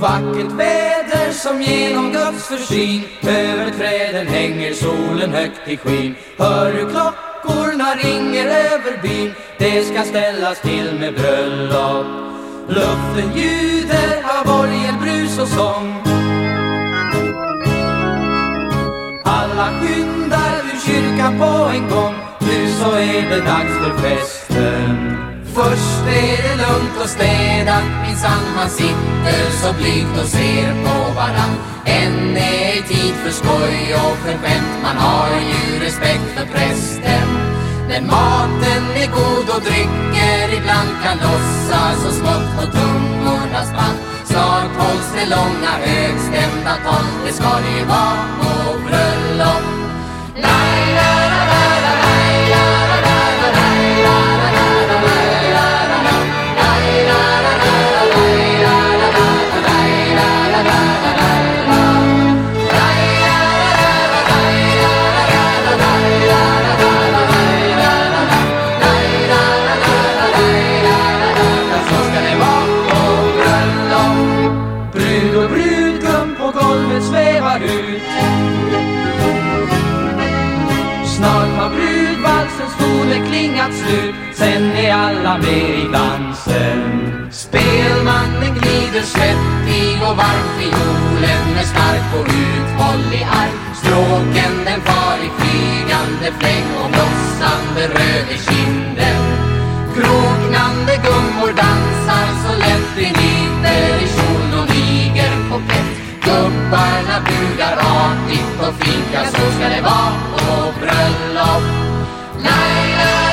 vackert väder som genom Guds försyn Över träden hänger solen högt i skyn. Hör du klockorna ringer över byn. Det ska ställas till med bröllop. Luften ljuder av orgelbrus och sång. Alla skyndar ur kyrkan på en gång. Nu så är det dags för festen. Först är det lugnt och städat. Minsann man sitter så blygt och ser på varann. Än är tid för skoj och för skämt. Man har ju respekt för prästen. Men maten är god och drycker ibland kan lossa så smått på tungornas band. Snart hålls det långa högstämda tal. Det ska det ju vara. Klingat slut Sen är alla med i dansen. Spelmannen glider svettig och varm Fiolen är stark och uthållig arm. Stråken den far i flygande fläng Och blossande röd i kinden. Kroknande gummor dansar så lätt i nyper i kjol och niger på plätt Gubbarna bugar artigt och fika Så ska det vara Layla.